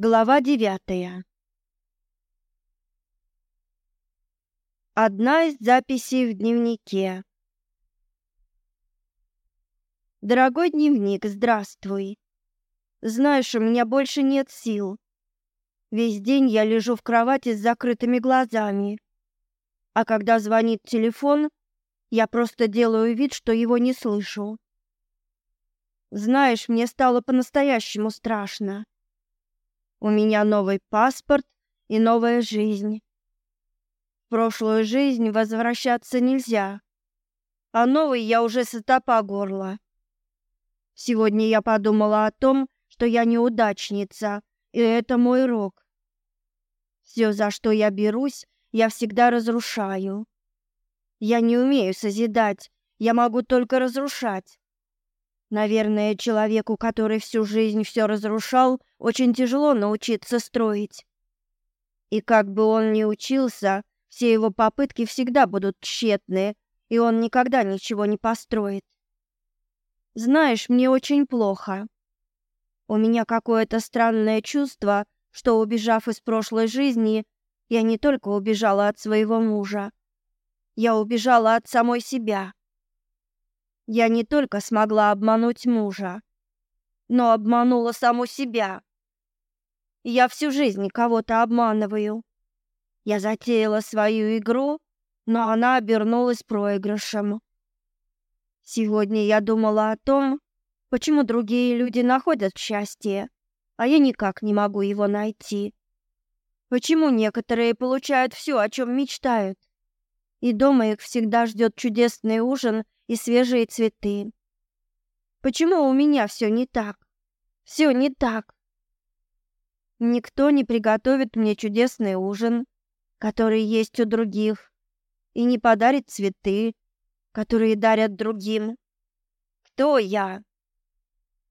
Глава девятая. Одна из записей в дневнике. Дорогой дневник, здравствуй. Знаешь, у меня больше нет сил. Весь день я лежу в кровати с закрытыми глазами. А когда звонит телефон, я просто делаю вид, что его не слышу. Знаешь, мне стало по-настоящему страшно. У меня новый паспорт и новая жизнь. В прошлую жизнь возвращаться нельзя, а новый я уже сыта по горло. Сегодня я подумала о том, что я неудачница, и это мой рок. Все, за что я берусь, я всегда разрушаю. Я не умею созидать, я могу только разрушать. Наверное, человеку, который всю жизнь все разрушал, очень тяжело научиться строить. И как бы он ни учился, все его попытки всегда будут тщетны, и он никогда ничего не построит. Знаешь, мне очень плохо. У меня какое-то странное чувство, что, убежав из прошлой жизни, я не только убежала от своего мужа. Я убежала от самой себя. Я не только смогла обмануть мужа, но обманула саму себя. Я всю жизнь кого-то обманываю. Я затеяла свою игру, но она обернулась проигрышем. Сегодня я думала о том, почему другие люди находят счастье, а я никак не могу его найти. Почему некоторые получают все, о чем мечтают? И дома их всегда ждет чудесный ужин — и свежие цветы. Почему у меня все не так? Все не так. Никто не приготовит мне чудесный ужин, который есть у других, и не подарит цветы, которые дарят другим. Кто я?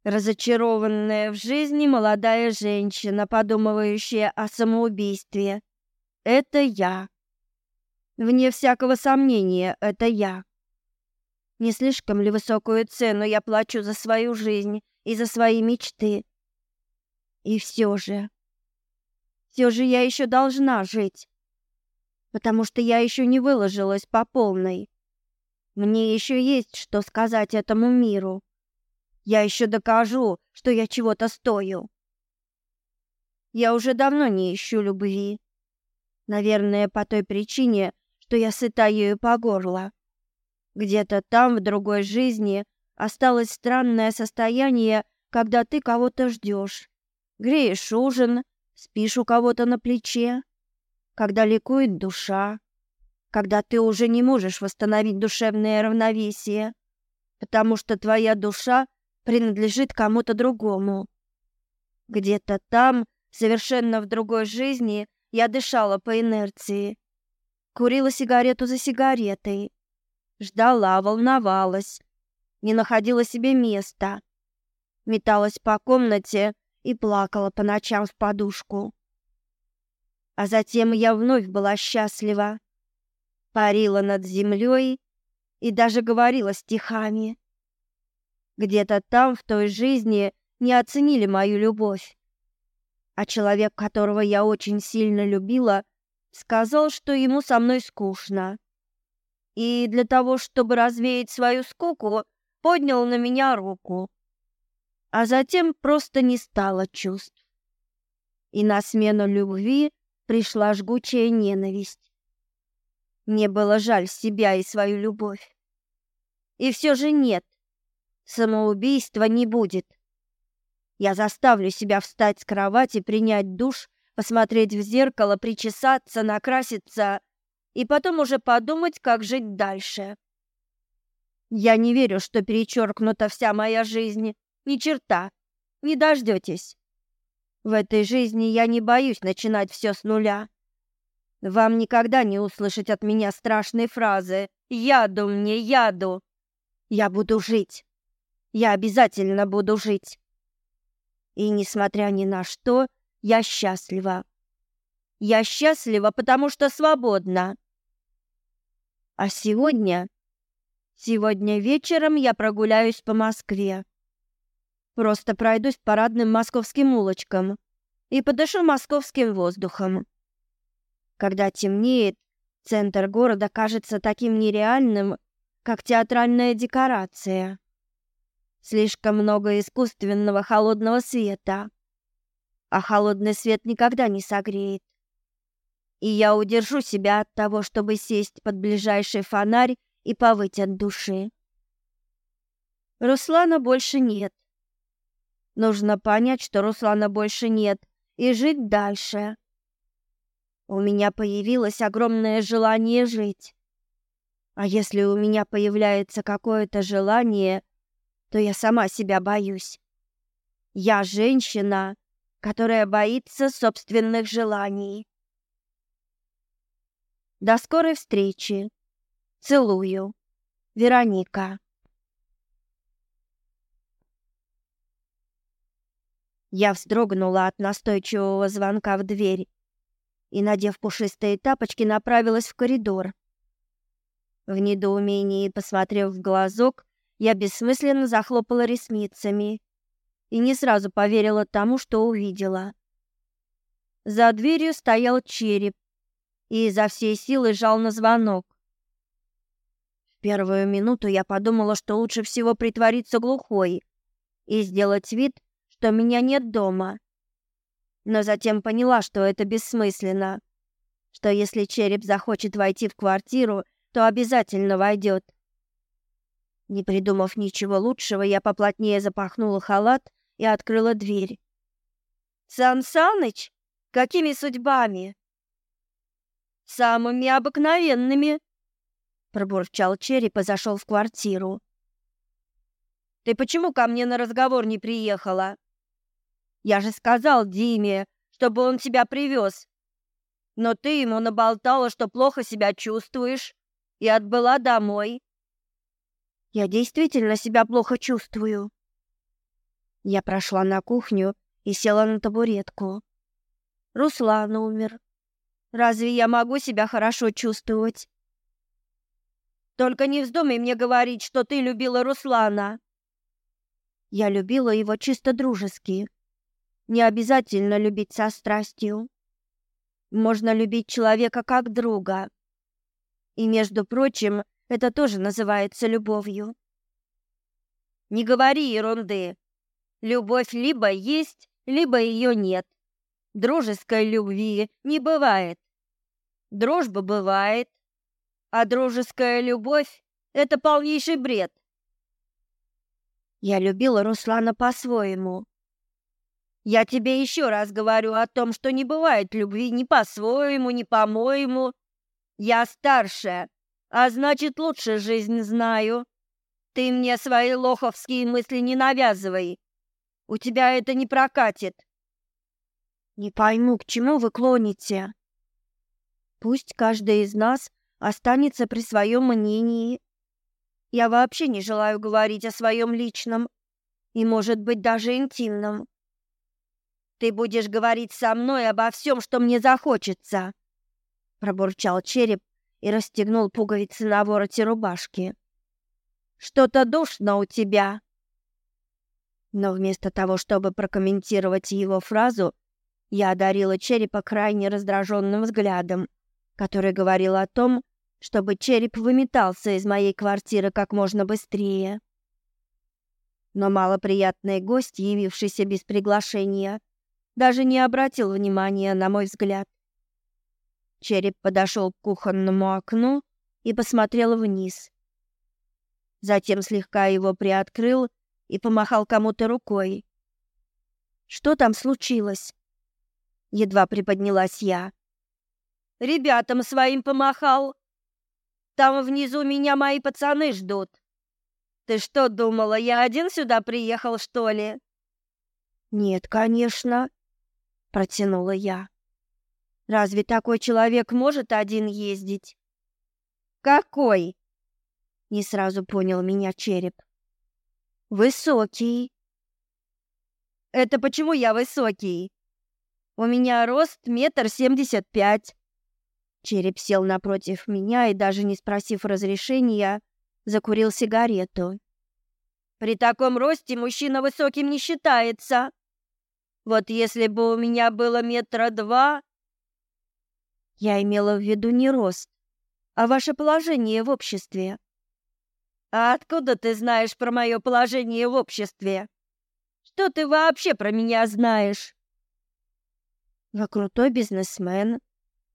Разочарованная в жизни молодая женщина, подумывающая о самоубийстве. Это я. Вне всякого сомнения, это я не слишком ли высокую цену я плачу за свою жизнь и за свои мечты. И все же... Все же я еще должна жить, потому что я еще не выложилась по полной. Мне еще есть что сказать этому миру. Я еще докажу, что я чего-то стою. Я уже давно не ищу любви. Наверное, по той причине, что я сыта ею по горло. Где-то там, в другой жизни, осталось странное состояние, когда ты кого-то ждешь. Греешь ужин, спишь у кого-то на плече, когда ликует душа, когда ты уже не можешь восстановить душевное равновесие, потому что твоя душа принадлежит кому-то другому. Где-то там, совершенно в другой жизни, я дышала по инерции, курила сигарету за сигаретой, ждала, волновалась, не находила себе места. Металась по комнате и плакала по ночам в подушку. А затем я вновь была счастлива. Парила над землей и даже говорила стихами. Где-то там, в той жизни, не оценили мою любовь. А человек, которого я очень сильно любила, сказал, что ему со мной скучно и для того, чтобы развеять свою скуку, поднял на меня руку. А затем просто не стало чувств. И на смену любви пришла жгучая ненависть. Мне было жаль себя и свою любовь. И все же нет, самоубийства не будет. Я заставлю себя встать с кровати, принять душ, посмотреть в зеркало, причесаться, накраситься и потом уже подумать, как жить дальше. Я не верю, что перечеркнута вся моя жизнь. Ни черта. Не дождетесь. В этой жизни я не боюсь начинать все с нуля. Вам никогда не услышать от меня страшной фразы «Яду мне, яду!» Я буду жить. Я обязательно буду жить. И, несмотря ни на что, я счастлива. Я счастлива, потому что свободна. А сегодня? Сегодня вечером я прогуляюсь по Москве. Просто пройдусь по родным московским улочкам и подышу московским воздухом. Когда темнеет, центр города кажется таким нереальным, как театральная декорация. Слишком много искусственного холодного света. А холодный свет никогда не согреет и я удержу себя от того, чтобы сесть под ближайший фонарь и повыть от души. Руслана больше нет. Нужно понять, что Руслана больше нет, и жить дальше. У меня появилось огромное желание жить. А если у меня появляется какое-то желание, то я сама себя боюсь. Я женщина, которая боится собственных желаний. До скорой встречи. Целую. Вероника. Я вздрогнула от настойчивого звонка в дверь и, надев пушистые тапочки, направилась в коридор. В недоумении, посмотрев в глазок, я бессмысленно захлопала ресницами и не сразу поверила тому, что увидела. За дверью стоял череп, и изо всей силы жал на звонок. В первую минуту я подумала, что лучше всего притвориться глухой и сделать вид, что меня нет дома. Но затем поняла, что это бессмысленно, что если череп захочет войти в квартиру, то обязательно войдет. Не придумав ничего лучшего, я поплотнее запахнула халат и открыла дверь. «Сан Саныч, какими судьбами?» самыми обыкновенными», — пробурчал Череп и зашел в квартиру. «Ты почему ко мне на разговор не приехала?» «Я же сказал Диме, чтобы он тебя привез. Но ты ему наболтала, что плохо себя чувствуешь, и отбыла домой». «Я действительно себя плохо чувствую». Я прошла на кухню и села на табуретку. Руслан умер. Разве я могу себя хорошо чувствовать? Только не вздумай мне говорить, что ты любила Руслана. Я любила его чисто дружески. Не обязательно любить со страстью. Можно любить человека как друга. И, между прочим, это тоже называется любовью. Не говори ерунды. Любовь либо есть, либо ее нет. Дружеской любви не бывает. Дружба бывает, а дружеская любовь — это полнейший бред. Я любила Руслана по-своему. Я тебе еще раз говорю о том, что не бывает любви ни по-своему, ни по-моему. Я старшая, а значит, лучше жизнь знаю. Ты мне свои лоховские мысли не навязывай. У тебя это не прокатит. Не пойму, к чему вы клоните. Пусть каждый из нас останется при своем мнении. Я вообще не желаю говорить о своем личном и, может быть, даже интимном. Ты будешь говорить со мной обо всем, что мне захочется, пробурчал череп и расстегнул пуговицы на вороте рубашки. Что-то душно у тебя. Но вместо того, чтобы прокомментировать его фразу, я одарила черепа крайне раздраженным взглядом, который говорил о том, чтобы череп выметался из моей квартиры как можно быстрее. Но малоприятный гость, явившийся без приглашения, даже не обратил внимания на мой взгляд. Череп подошел к кухонному окну и посмотрел вниз. Затем слегка его приоткрыл и помахал кому-то рукой. «Что там случилось?» Едва приподнялась я. «Ребятам своим помахал. Там внизу меня мои пацаны ждут. Ты что, думала, я один сюда приехал, что ли?» «Нет, конечно», — протянула я. «Разве такой человек может один ездить?» «Какой?» — не сразу понял меня череп. «Высокий». «Это почему я высокий?» У меня рост метр семьдесят пять. Череп сел напротив меня и, даже не спросив разрешения, закурил сигарету. При таком росте мужчина высоким не считается. Вот если бы у меня было метра два... Я имела в виду не рост, а ваше положение в обществе. А откуда ты знаешь про мое положение в обществе? Что ты вообще про меня знаешь? Крутой бизнесмен,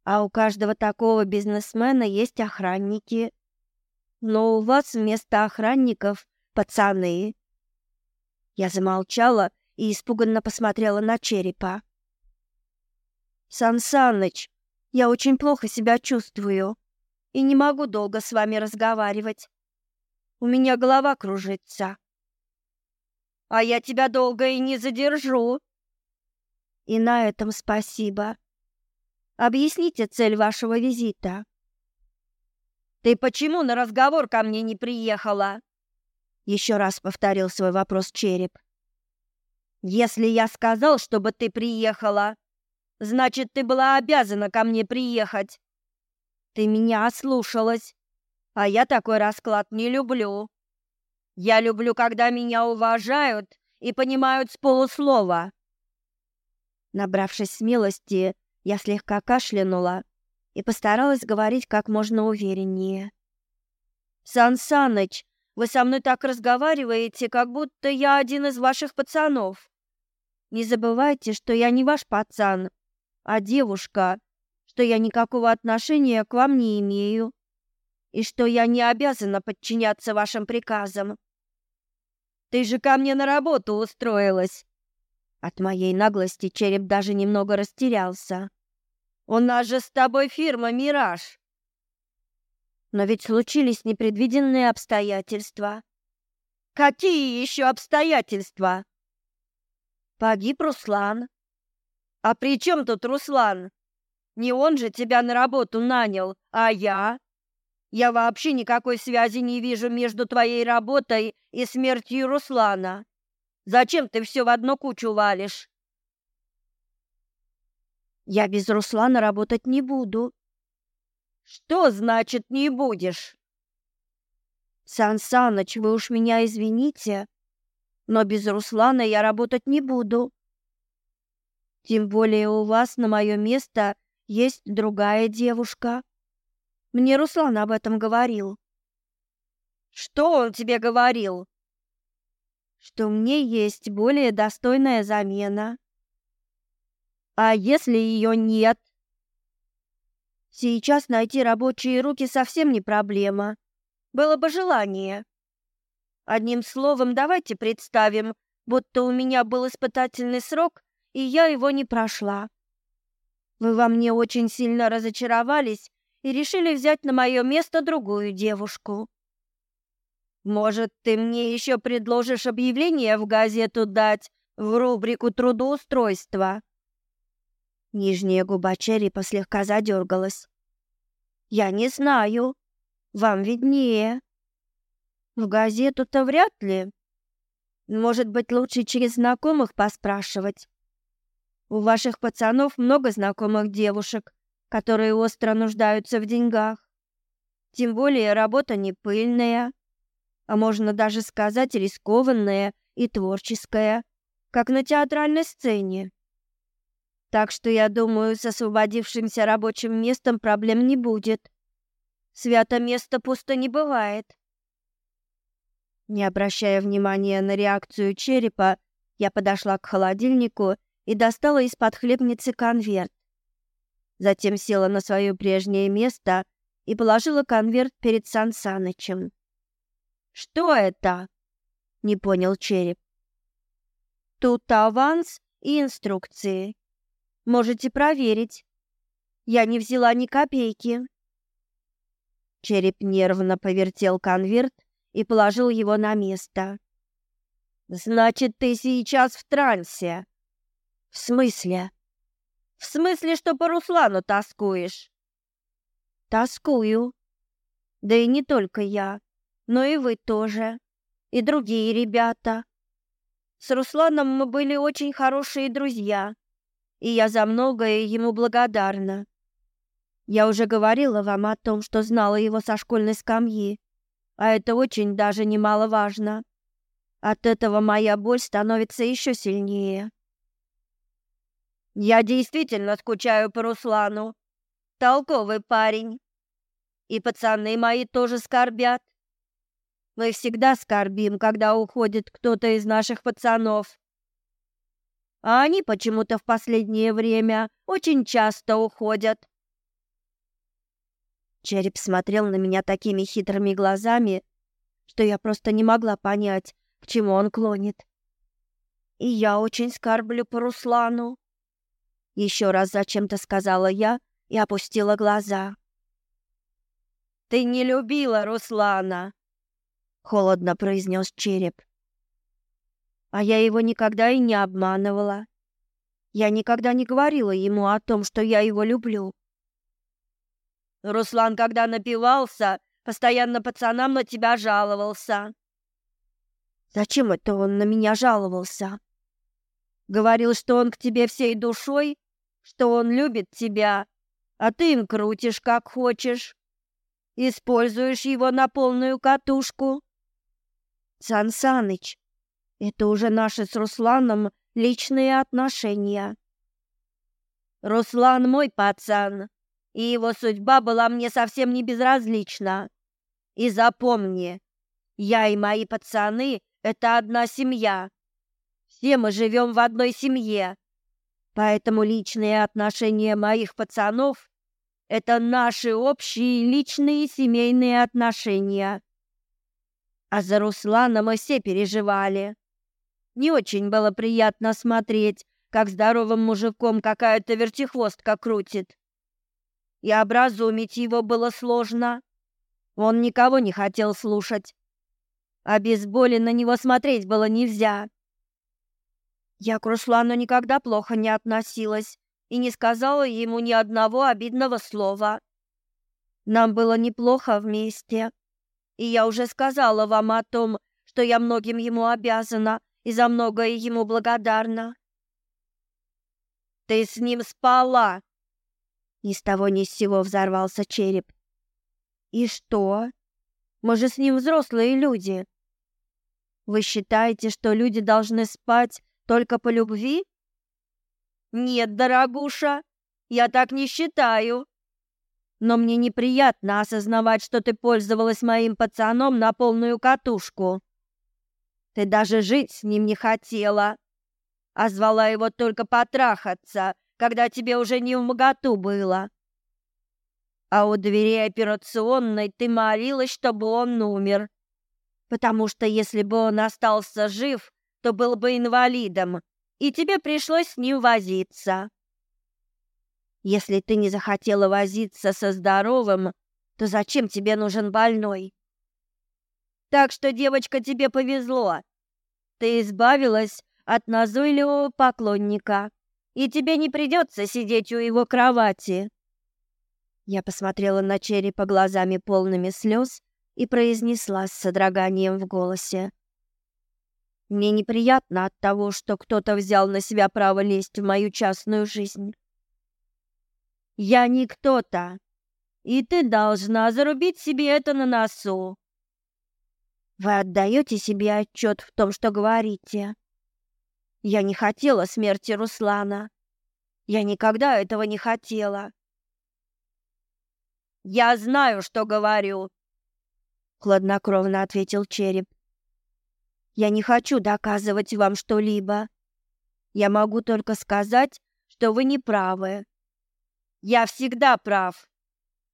а у каждого такого бизнесмена есть охранники. Но у вас вместо охранников пацаны. Я замолчала и испуганно посмотрела на черепа. Сан Саныч, я очень плохо себя чувствую и не могу долго с вами разговаривать. У меня голова кружится. А я тебя долго и не задержу, и на этом спасибо. Объясните цель вашего визита. Ты почему на разговор ко мне не приехала? Еще раз повторил свой вопрос череп. Если я сказал, чтобы ты приехала, значит, ты была обязана ко мне приехать. Ты меня ослушалась, а я такой расклад не люблю. Я люблю, когда меня уважают и понимают с полуслова набравшись смелости, я слегка кашлянула и постаралась говорить как можно увереннее. «Сан Саныч, вы со мной так разговариваете, как будто я один из ваших пацанов. Не забывайте, что я не ваш пацан, а девушка, что я никакого отношения к вам не имею и что я не обязана подчиняться вашим приказам. Ты же ко мне на работу устроилась, от моей наглости череп даже немного растерялся. «У нас же с тобой фирма «Мираж». Но ведь случились непредвиденные обстоятельства. Какие еще обстоятельства? Погиб Руслан. А при чем тут Руслан? Не он же тебя на работу нанял, а я? Я вообще никакой связи не вижу между твоей работой и смертью Руслана. Зачем ты все в одну кучу валишь? Я без Руслана работать не буду. Что значит не будешь? Сан Саныч, вы уж меня извините, но без Руслана я работать не буду. Тем более у вас на мое место есть другая девушка. Мне Руслан об этом говорил. Что он тебе говорил? что мне есть более достойная замена. А если ее нет? Сейчас найти рабочие руки совсем не проблема. Было бы желание. Одним словом, давайте представим, будто у меня был испытательный срок, и я его не прошла. Вы во мне очень сильно разочаровались и решили взять на мое место другую девушку. Может, ты мне еще предложишь объявление в газету дать в рубрику трудоустройства?» Нижняя губа Черри послегка задергалась. «Я не знаю. Вам виднее». «В газету-то вряд ли. Может быть, лучше через знакомых поспрашивать. У ваших пацанов много знакомых девушек, которые остро нуждаются в деньгах. Тем более работа не пыльная» а можно даже сказать рискованное и творческое, как на театральной сцене. Так что я думаю, с освободившимся рабочим местом проблем не будет. Свято место пусто не бывает. Не обращая внимания на реакцию черепа, я подошла к холодильнику и достала из-под хлебницы конверт. Затем села на свое прежнее место и положила конверт перед Сан Санычем. Что это? Не понял череп. Тут аванс и инструкции. Можете проверить. Я не взяла ни копейки. Череп нервно повертел конверт и положил его на место. Значит, ты сейчас в трансе. В смысле? В смысле, что по Руслану тоскуешь? Тоскую. Да и не только я но и вы тоже, и другие ребята. С Русланом мы были очень хорошие друзья, и я за многое ему благодарна. Я уже говорила вам о том, что знала его со школьной скамьи, а это очень даже немаловажно. От этого моя боль становится еще сильнее. Я действительно скучаю по Руслану. Толковый парень. И пацаны мои тоже скорбят. Мы всегда скорбим, когда уходит кто-то из наших пацанов. А они почему-то в последнее время очень часто уходят. Череп смотрел на меня такими хитрыми глазами, что я просто не могла понять, к чему он клонит. И я очень скорблю по Руслану. Еще раз зачем-то сказала я и опустила глаза. Ты не любила Руслана, — холодно произнес череп. «А я его никогда и не обманывала. Я никогда не говорила ему о том, что я его люблю». «Руслан, когда напивался, постоянно пацанам на тебя жаловался». «Зачем это он на меня жаловался?» «Говорил, что он к тебе всей душой, что он любит тебя, а ты им крутишь, как хочешь» используешь его на полную катушку. Сан Саныч, это уже наши с Русланом личные отношения. Руслан мой пацан, и его судьба была мне совсем не безразлична. И запомни, я и мои пацаны — это одна семья. Все мы живем в одной семье, поэтому личные отношения моих пацанов — это наши общие личные семейные отношения а за Русланом мы все переживали. Не очень было приятно смотреть, как здоровым мужиком какая-то вертихвостка крутит. И образумить его было сложно. Он никого не хотел слушать. А без боли на него смотреть было нельзя. Я к Руслану никогда плохо не относилась и не сказала ему ни одного обидного слова. Нам было неплохо вместе. И я уже сказала вам о том, что я многим ему обязана и за многое ему благодарна. Ты с ним спала. Ни с того ни с сего взорвался череп. И что? Мы же с ним взрослые люди. Вы считаете, что люди должны спать только по любви? Нет, дорогуша, я так не считаю но мне неприятно а осознавать, что ты пользовалась моим пацаном на полную катушку. Ты даже жить с ним не хотела, а звала его только потрахаться, когда тебе уже не в моготу было. А у двери операционной ты молилась, чтобы он умер, потому что если бы он остался жив, то был бы инвалидом, и тебе пришлось с ним возиться. Если ты не захотела возиться со здоровым, то зачем тебе нужен больной? Так что, девочка, тебе повезло. Ты избавилась от назойливого поклонника, и тебе не придется сидеть у его кровати. Я посмотрела на черепа глазами полными слез и произнесла с содроганием в голосе. Мне неприятно от того, что кто-то взял на себя право лезть в мою частную жизнь. Я не кто-то. И ты должна зарубить себе это на носу. Вы отдаете себе отчет в том, что говорите. Я не хотела смерти Руслана. Я никогда этого не хотела. Я знаю, что говорю, хладнокровно ответил череп. Я не хочу доказывать вам что-либо. Я могу только сказать, что вы не правы я всегда прав.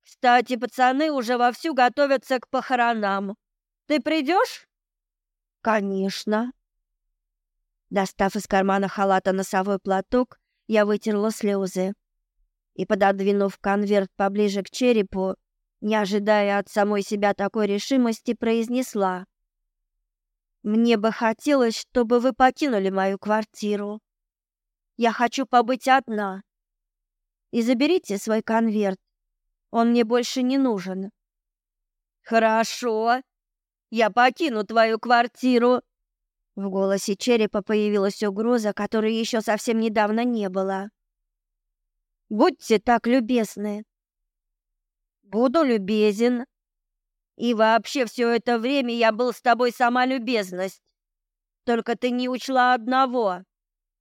Кстати, пацаны уже вовсю готовятся к похоронам. Ты придешь? Конечно. Достав из кармана халата носовой платок, я вытерла слезы. И, пододвинув конверт поближе к черепу, не ожидая от самой себя такой решимости, произнесла. «Мне бы хотелось, чтобы вы покинули мою квартиру. Я хочу побыть одна» и заберите свой конверт. Он мне больше не нужен. Хорошо. Я покину твою квартиру. В голосе черепа появилась угроза, которой еще совсем недавно не было. Будьте так любезны. Буду любезен. И вообще все это время я был с тобой сама любезность. Только ты не учла одного.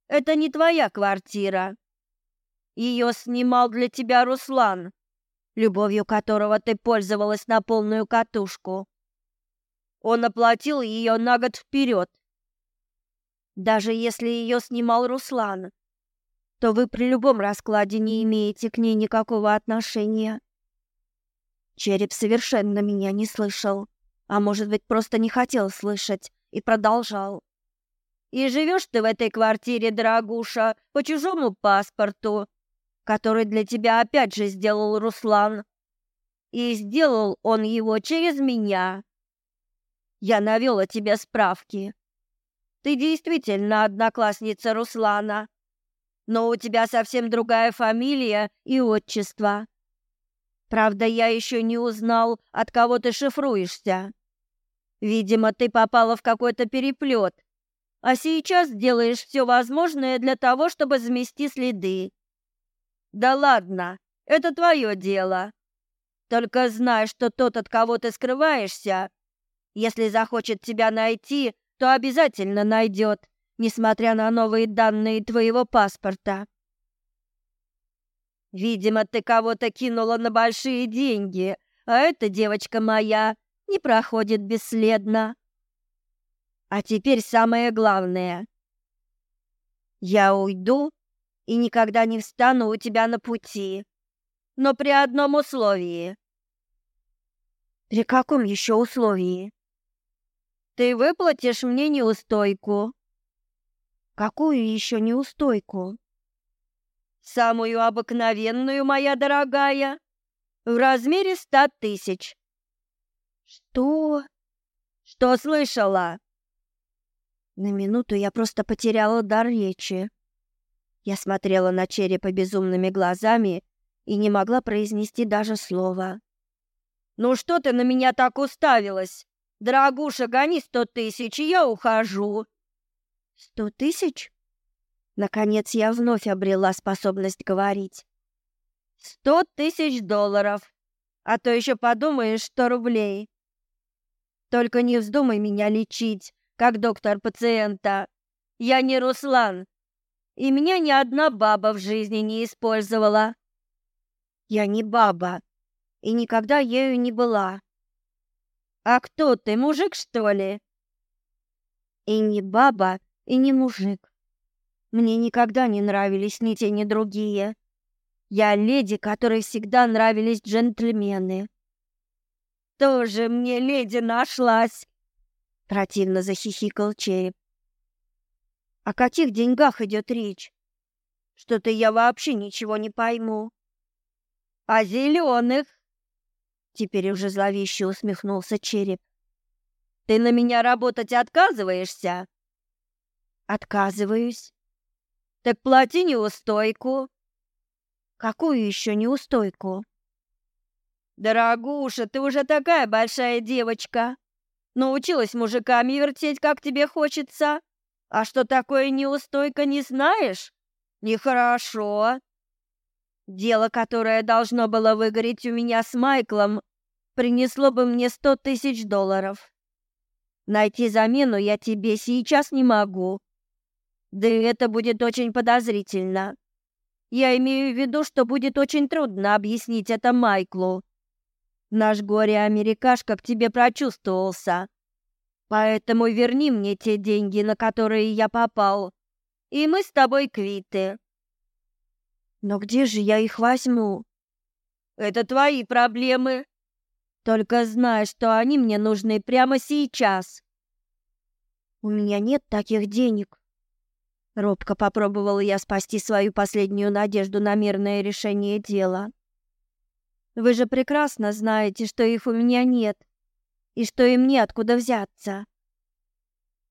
Это не твоя квартира. Ее снимал для тебя Руслан, любовью которого ты пользовалась на полную катушку. Он оплатил ее на год вперед. Даже если ее снимал Руслан, то вы при любом раскладе не имеете к ней никакого отношения. Череп совершенно меня не слышал, а может быть, просто не хотел слышать и продолжал. И живешь ты в этой квартире, дорогуша, по чужому паспорту, который для тебя опять же сделал Руслан. И сделал он его через меня. Я навел навела тебе справки. Ты действительно одноклассница Руслана, но у тебя совсем другая фамилия и отчество. Правда, я еще не узнал, от кого ты шифруешься. Видимо, ты попала в какой-то переплет, а сейчас делаешь все возможное для того, чтобы замести следы. Да ладно, это твое дело. Только знай, что тот, от кого ты скрываешься, если захочет тебя найти, то обязательно найдет, несмотря на новые данные твоего паспорта. Видимо, ты кого-то кинула на большие деньги, а эта девочка моя не проходит бесследно. А теперь самое главное. Я уйду, и никогда не встану у тебя на пути, но при одном условии». «При каком еще условии?» «Ты выплатишь мне неустойку». «Какую еще неустойку?» «Самую обыкновенную, моя дорогая, в размере ста тысяч». «Что?» «Что слышала?» На минуту я просто потеряла дар речи. Я смотрела на черепа безумными глазами и не могла произнести даже слова. «Ну что ты на меня так уставилась? Дорогуша, гони сто тысяч, я ухожу!» «Сто тысяч?» Наконец я вновь обрела способность говорить. «Сто тысяч долларов, а то еще подумаешь, что рублей!» «Только не вздумай меня лечить, как доктор пациента! Я не Руслан, и меня ни одна баба в жизни не использовала. Я не баба и никогда ею не была. А кто ты, мужик, что ли? И не баба, и не мужик. Мне никогда не нравились ни те, ни другие. Я леди, которой всегда нравились джентльмены. Тоже мне леди нашлась, противно захихикал череп. О каких деньгах идет речь? Что-то я вообще ничего не пойму. А О зеленых? Теперь уже зловеще усмехнулся череп. Ты на меня работать отказываешься? Отказываюсь. Так плати неустойку. Какую еще неустойку? Дорогуша, ты уже такая большая девочка. Научилась мужиками вертеть, как тебе хочется. А что такое неустойка, не знаешь? Нехорошо. Дело, которое должно было выгореть у меня с Майклом, принесло бы мне сто тысяч долларов. Найти замену я тебе сейчас не могу. Да и это будет очень подозрительно. Я имею в виду, что будет очень трудно объяснить это Майклу. Наш горе-америкашка к тебе прочувствовался. Поэтому верни мне те деньги, на которые я попал, и мы с тобой квиты. Но где же я их возьму? Это твои проблемы. Только знай, что они мне нужны прямо сейчас. У меня нет таких денег. Робко попробовала я спасти свою последнюю надежду на мирное решение дела. Вы же прекрасно знаете, что их у меня нет и что им неоткуда взяться.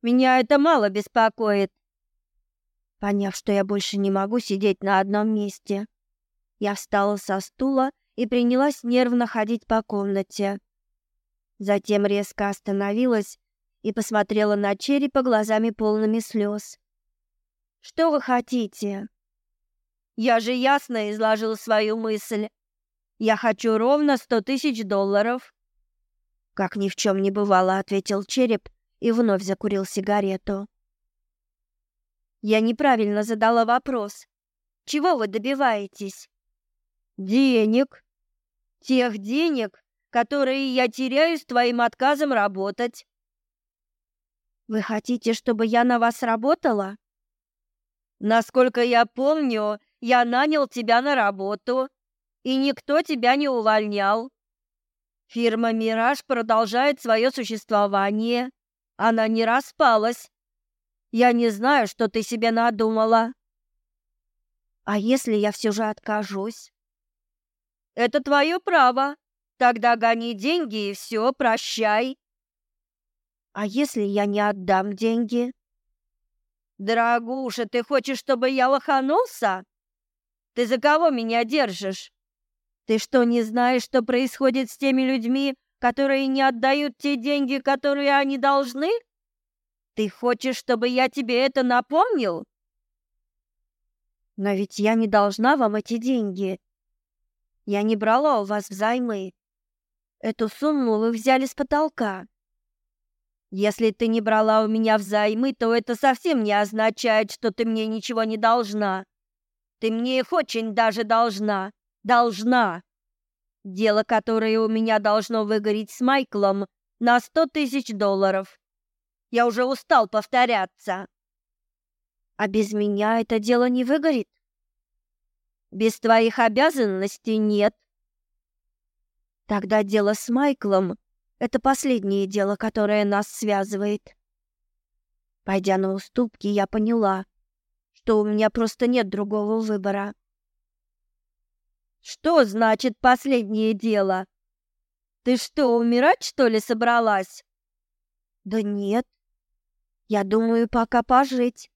Меня это мало беспокоит. Поняв, что я больше не могу сидеть на одном месте, я встала со стула и принялась нервно ходить по комнате. Затем резко остановилась и посмотрела на черепа глазами полными слез. «Что вы хотите?» «Я же ясно изложил свою мысль. Я хочу ровно сто тысяч долларов». «Как ни в чем не бывало», — ответил череп и вновь закурил сигарету. «Я неправильно задала вопрос. Чего вы добиваетесь?» «Денег. Тех денег, которые я теряю с твоим отказом работать». «Вы хотите, чтобы я на вас работала?» «Насколько я помню, я нанял тебя на работу, и никто тебя не увольнял. Фирма «Мираж» продолжает свое существование. Она не распалась. Я не знаю, что ты себе надумала. А если я все же откажусь? Это твое право. Тогда гони деньги и все, прощай. А если я не отдам деньги? Дорогуша, ты хочешь, чтобы я лоханулся? Ты за кого меня держишь? Ты что, не знаешь, что происходит с теми людьми, которые не отдают те деньги, которые они должны? Ты хочешь, чтобы я тебе это напомнил? Но ведь я не должна вам эти деньги. Я не брала у вас взаймы. Эту сумму вы взяли с потолка. Если ты не брала у меня взаймы, то это совсем не означает, что ты мне ничего не должна. Ты мне их очень даже должна должна. Дело, которое у меня должно выгореть с Майклом, на сто тысяч долларов. Я уже устал повторяться. А без меня это дело не выгорит? Без твоих обязанностей нет. Тогда дело с Майклом — это последнее дело, которое нас связывает. Пойдя на уступки, я поняла, что у меня просто нет другого выбора. Что значит последнее дело? Ты что, умирать, что ли, собралась? Да нет. Я думаю, пока пожить.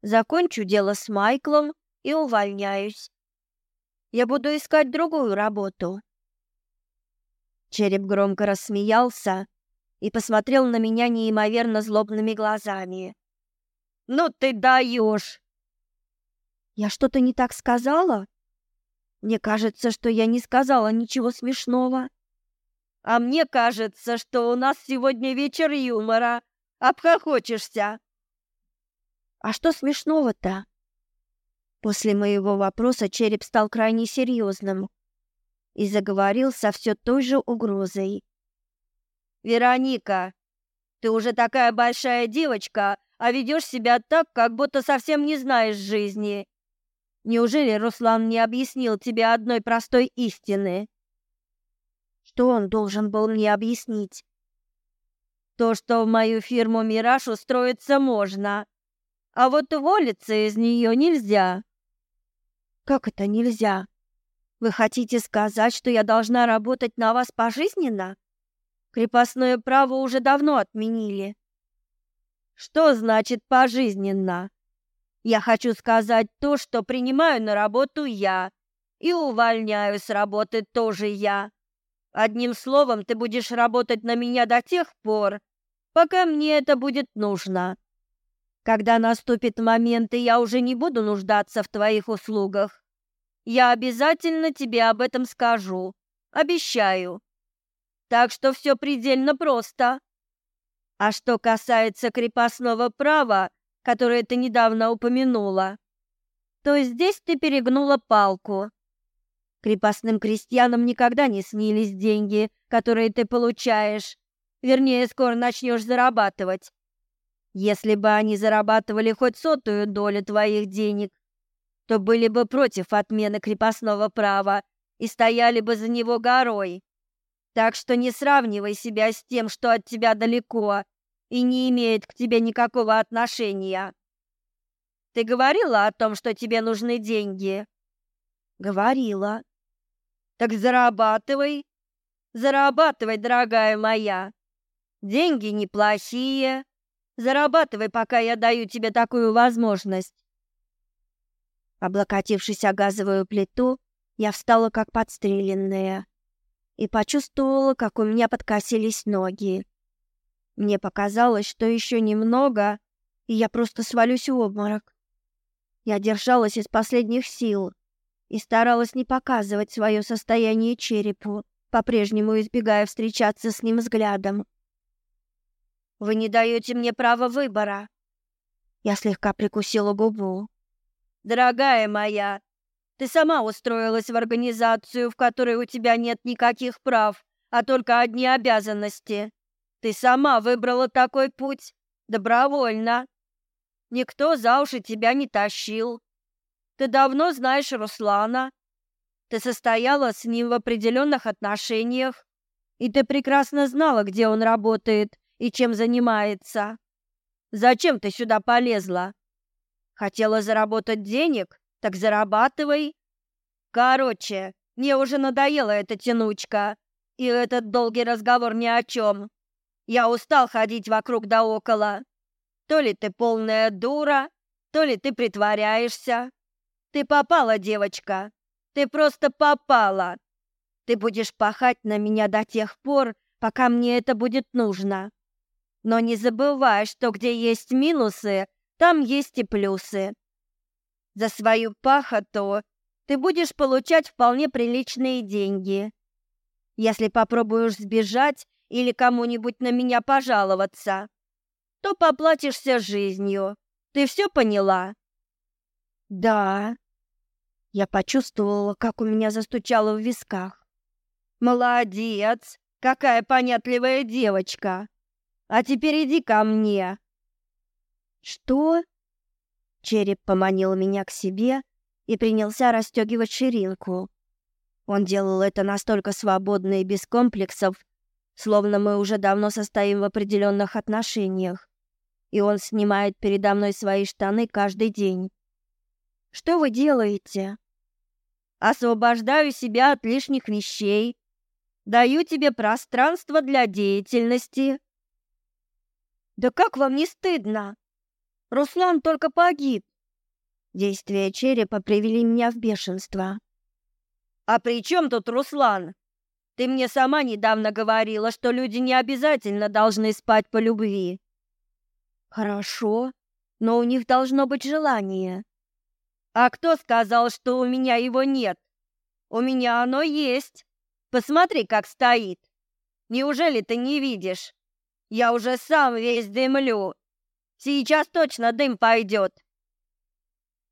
Закончу дело с Майклом и увольняюсь. Я буду искать другую работу. Череп громко рассмеялся и посмотрел на меня неимоверно злобными глазами. «Ну ты даешь!» «Я что-то не так сказала?» Мне кажется, что я не сказала ничего смешного. А мне кажется, что у нас сегодня вечер юмора. Обхохочешься. А что смешного-то? После моего вопроса череп стал крайне серьезным и заговорил со все той же угрозой. «Вероника, ты уже такая большая девочка, а ведешь себя так, как будто совсем не знаешь жизни. Неужели Руслан не объяснил тебе одной простой истины? Что он должен был мне объяснить? То, что в мою фирму «Мираж» устроиться можно, а вот уволиться из нее нельзя. Как это нельзя? Вы хотите сказать, что я должна работать на вас пожизненно? Крепостное право уже давно отменили. Что значит пожизненно? Я хочу сказать то, что принимаю на работу я, и увольняю с работы тоже я. Одним словом, ты будешь работать на меня до тех пор, пока мне это будет нужно. Когда наступит момент, и я уже не буду нуждаться в твоих услугах, я обязательно тебе об этом скажу, обещаю. Так что все предельно просто. А что касается крепостного права, которое ты недавно упомянула. То есть здесь ты перегнула палку. Крепостным крестьянам никогда не снились деньги, которые ты получаешь. Вернее, скоро начнешь зарабатывать. Если бы они зарабатывали хоть сотую долю твоих денег, то были бы против отмены крепостного права и стояли бы за него горой. Так что не сравнивай себя с тем, что от тебя далеко, и не имеет к тебе никакого отношения. Ты говорила о том, что тебе нужны деньги? Говорила. Так зарабатывай. Зарабатывай, дорогая моя. Деньги неплохие. Зарабатывай, пока я даю тебе такую возможность. Облокотившись о газовую плиту, я встала как подстреленная и почувствовала, как у меня подкосились ноги. Мне показалось, что еще немного, и я просто свалюсь в обморок. Я держалась из последних сил и старалась не показывать свое состояние черепу, по-прежнему избегая встречаться с ним взглядом. «Вы не даете мне права выбора!» Я слегка прикусила губу. «Дорогая моя, ты сама устроилась в организацию, в которой у тебя нет никаких прав, а только одни обязанности. Ты сама выбрала такой путь, добровольно. Никто за уши тебя не тащил. Ты давно знаешь Руслана. Ты состояла с ним в определенных отношениях, и ты прекрасно знала, где он работает и чем занимается. Зачем ты сюда полезла? Хотела заработать денег? Так зарабатывай. Короче, мне уже надоела эта тянучка и этот долгий разговор ни о чем. Я устал ходить вокруг да около. То ли ты полная дура, то ли ты притворяешься. Ты попала, девочка. Ты просто попала. Ты будешь пахать на меня до тех пор, пока мне это будет нужно. Но не забывай, что где есть минусы, там есть и плюсы. За свою пахоту ты будешь получать вполне приличные деньги. Если попробуешь сбежать, или кому-нибудь на меня пожаловаться, то поплатишься жизнью. Ты все поняла?» «Да». Я почувствовала, как у меня застучало в висках. «Молодец! Какая понятливая девочка! А теперь иди ко мне!» «Что?» Череп поманил меня к себе и принялся расстегивать ширинку. Он делал это настолько свободно и без комплексов, словно мы уже давно состоим в определенных отношениях, и он снимает передо мной свои штаны каждый день. Что вы делаете? Освобождаю себя от лишних вещей. Даю тебе пространство для деятельности. Да как вам не стыдно? Руслан только погиб. Действия черепа привели меня в бешенство. А при чем тут Руслан? Ты мне сама недавно говорила, что люди не обязательно должны спать по любви. Хорошо, но у них должно быть желание. А кто сказал, что у меня его нет? У меня оно есть. Посмотри, как стоит. Неужели ты не видишь? Я уже сам весь дымлю. Сейчас точно дым пойдет.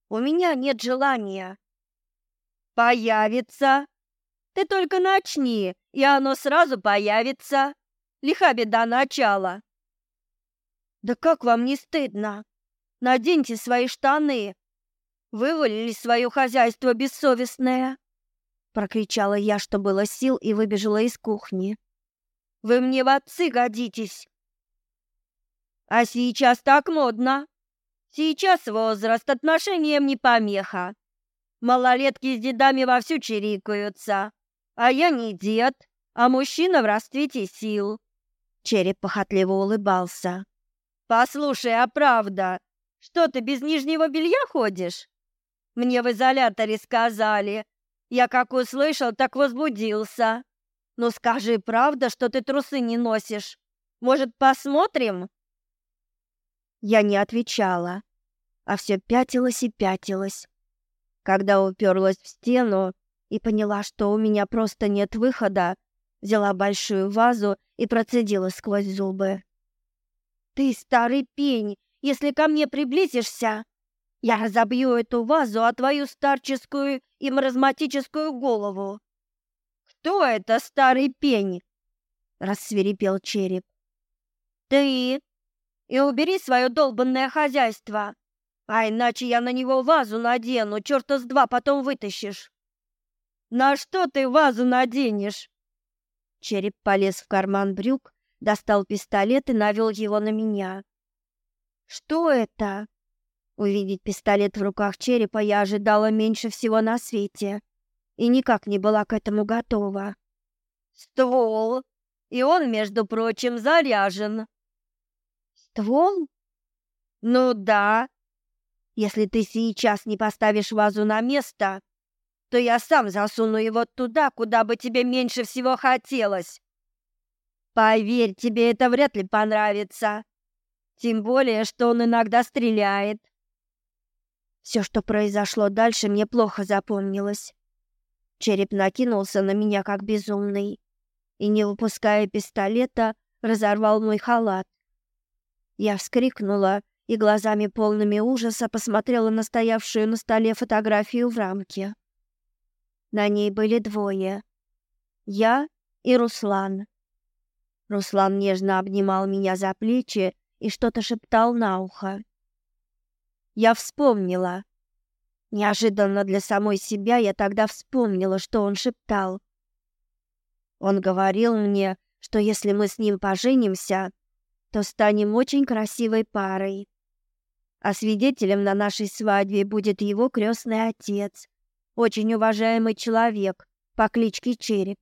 У меня нет желания. Появится, ты только начни, и оно сразу появится. Лиха беда начала. Да как вам не стыдно? Наденьте свои штаны. Вывалили свое хозяйство бессовестное. Прокричала я, что было сил, и выбежала из кухни. Вы мне в отцы годитесь. А сейчас так модно. Сейчас возраст отношениям не помеха. Малолетки с дедами вовсю чирикаются а я не дед, а мужчина в расцвете сил». Череп похотливо улыбался. «Послушай, а правда, что ты без нижнего белья ходишь?» «Мне в изоляторе сказали. Я как услышал, так возбудился. Ну скажи, правда, что ты трусы не носишь? Может, посмотрим?» Я не отвечала, а все пятилась и пятилась. Когда уперлась в стену, и поняла, что у меня просто нет выхода, взяла большую вазу и процедила сквозь зубы. «Ты старый пень! Если ко мне приблизишься, я разобью эту вазу о твою старческую и маразматическую голову!» «Кто это старый пень?» — рассверепел череп. «Ты! И убери свое долбанное хозяйство, а иначе я на него вазу надену, черта с два потом вытащишь!» На что ты вазу наденешь? Череп полез в карман брюк, достал пистолет и навел его на меня. Что это? Увидеть пистолет в руках черепа я ожидала меньше всего на свете и никак не была к этому готова. Ствол, и он, между прочим, заряжен. Ствол? Ну да. Если ты сейчас не поставишь вазу на место, то я сам засуну его туда, куда бы тебе меньше всего хотелось. Поверь, тебе это вряд ли понравится. Тем более, что он иногда стреляет. Все, что произошло дальше, мне плохо запомнилось. Череп накинулся на меня как безумный и, не выпуская пистолета, разорвал мой халат. Я вскрикнула и глазами полными ужаса посмотрела на стоявшую на столе фотографию в рамке. На ней были двое. Я и Руслан. Руслан нежно обнимал меня за плечи и что-то шептал на ухо. Я вспомнила. Неожиданно для самой себя я тогда вспомнила, что он шептал. Он говорил мне, что если мы с ним поженимся, то станем очень красивой парой. А свидетелем на нашей свадьбе будет его крестный отец, очень уважаемый человек по кличке Череп.